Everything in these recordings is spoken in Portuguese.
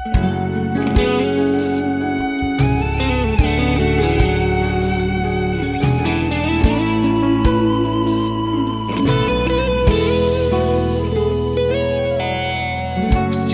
Se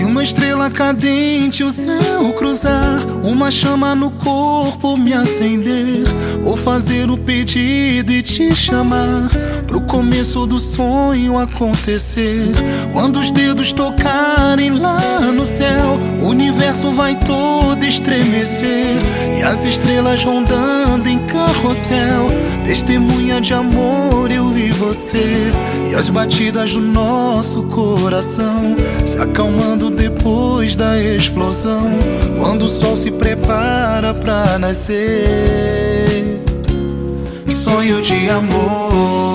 uma estrela cadente o céu cruzar, uma chama no corpo me acender, vou fazer o pedido e te chamar pro começo do sonho acontecer. Quando os dedos tocarem lá no céu, o universo vai todo estremecer e as estrelas rondando em carrossel, testemunha de amor eu e você e as batidas do nosso coração se acalmando depois da explosão, quando o sol se prepara pra nascer. Sonho de amor.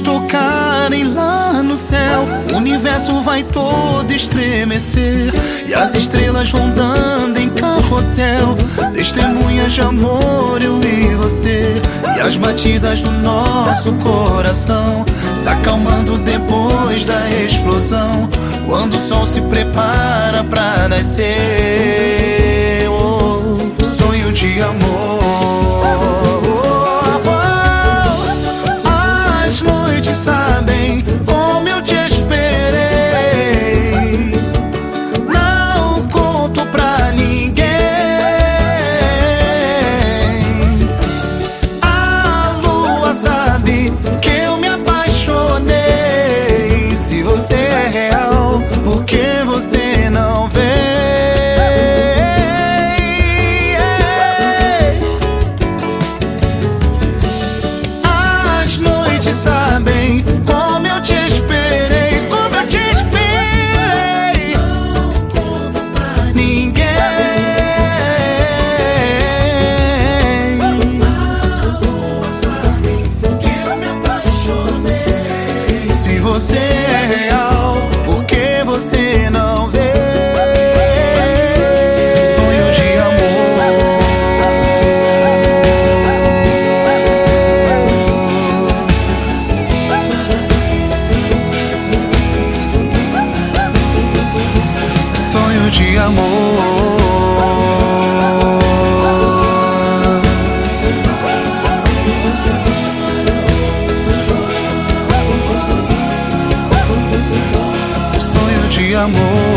Tocarem lá no céu, o universo vai todo estremecer. E as estrelas rondando em carrossel, testemunhas de amor, eu e você. E as batidas do nosso coração se acalmando depois da explosão. Quando o sol se prepara pra nascer, De amor. Sonho de amor.